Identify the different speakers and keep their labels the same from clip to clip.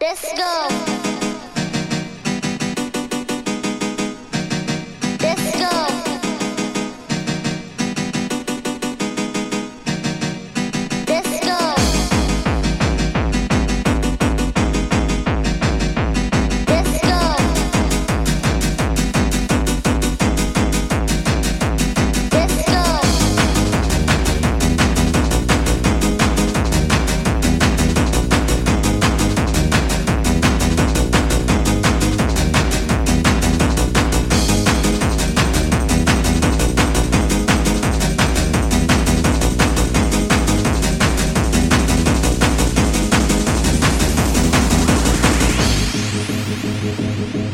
Speaker 1: Let's go.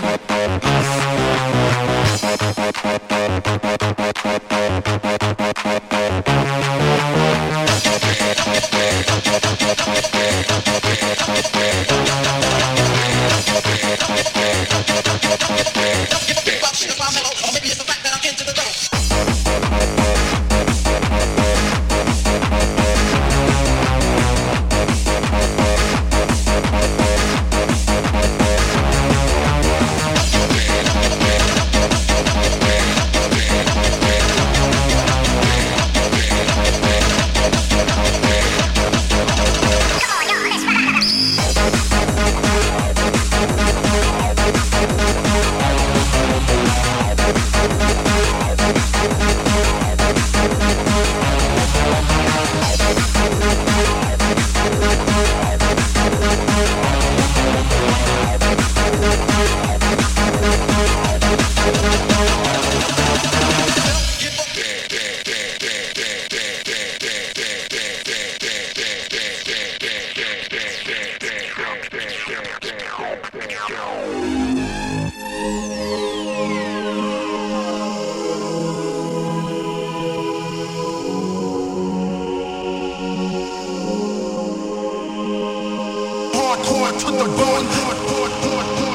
Speaker 2: Get the box, the to the bone.